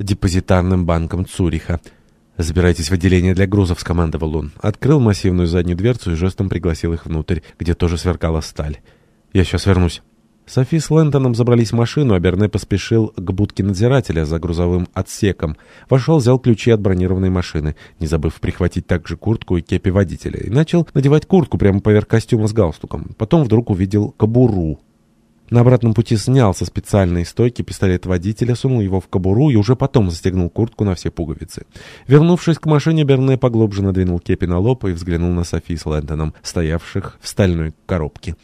депозитарным банком Цуриха. «Забирайтесь в отделение для грузов», — скомандовал он. Открыл массивную заднюю дверцу и жестом пригласил их внутрь, где тоже сверкала сталь. «Я сейчас вернусь». Софи с Лэнтоном забрались в машину, а Берне поспешил к будке надзирателя за грузовым отсеком. Вошел, взял ключи от бронированной машины, не забыв прихватить также куртку и кепи водителя, и начал надевать куртку прямо поверх костюма с галстуком. Потом вдруг увидел кобуру. На обратном пути снял со специальной стойки пистолет водителя, сунул его в кобуру и уже потом застегнул куртку на все пуговицы. Вернувшись к машине, Берне поглубже надвинул кепи на лоб и взглянул на Софи с Лэнтоном, стоявших в стальной коробке.